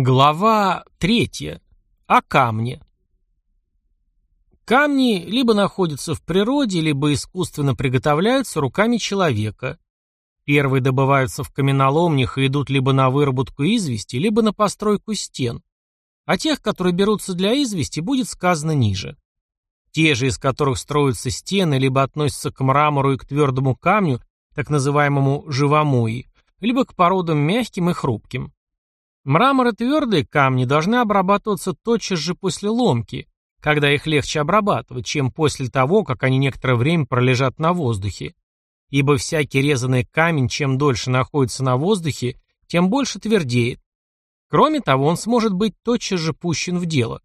Глава третья. О камне. Камни либо находятся в природе, либо искусственно приготовляются руками человека. Первые добываются в каменоломнях и идут либо на выработку извести, либо на постройку стен. О тех, которые берутся для извести, будет сказано ниже. Те же, из которых строятся стены, либо относятся к мрамору и к твердому камню, так называемому живомуи, либо к породам мягким и хрупким. Мрамор и твердые камни должны обрабатываться тотчас же после ломки, когда их легче обрабатывать, чем после того, как они некоторое время пролежат на воздухе. Ибо всякий резанный камень, чем дольше находится на воздухе, тем больше твердеет. Кроме того, он сможет быть тотчас же пущен в дело.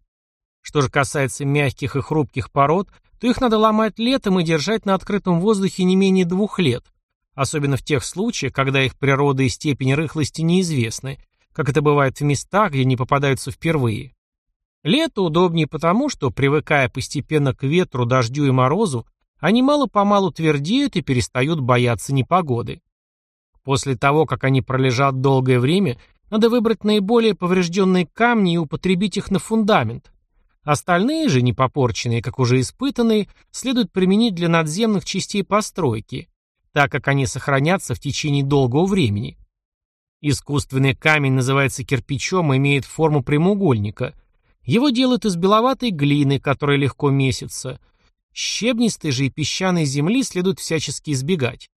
Что же касается мягких и хрупких пород, то их надо ломать летом и держать на открытом воздухе не менее двух лет, особенно в тех случаях, когда их природа и степень рыхлости неизвестны, как это бывает в местах, где не попадаются впервые. Лето удобнее потому, что, привыкая постепенно к ветру, дождю и морозу, они мало-помалу твердеют и перестают бояться непогоды. После того, как они пролежат долгое время, надо выбрать наиболее поврежденные камни и употребить их на фундамент. Остальные же, непопорченные, как уже испытанные, следует применить для надземных частей постройки, так как они сохранятся в течение долгого времени. Искусственный камень называется кирпичом и имеет форму прямоугольника. Его делают из беловатой глины, которая легко месится. Щебнистой же и песчаной земли следует всячески избегать.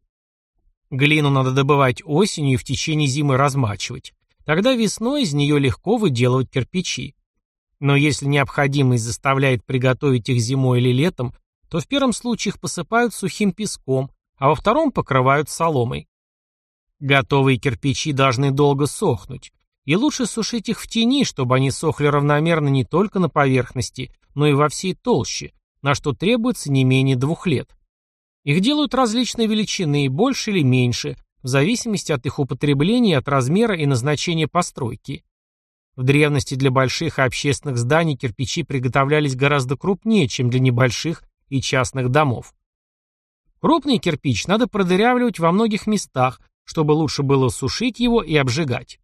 Глину надо добывать осенью и в течение зимы размачивать. Тогда весной из нее легко выделывать кирпичи. Но если необходимость заставляет приготовить их зимой или летом, то в первом случае их посыпают сухим песком, а во втором покрывают соломой. Готовые кирпичи должны долго сохнуть, и лучше сушить их в тени, чтобы они сохли равномерно не только на поверхности, но и во всей толще, на что требуется не менее двух лет. Их делают различной величины, больше или меньше, в зависимости от их употребления, от размера и назначения постройки. В древности для больших общественных зданий кирпичи приготовлялись гораздо крупнее, чем для небольших и частных домов. Крупный кирпич надо продырявливать во многих местах, чтобы лучше было сушить его и обжигать.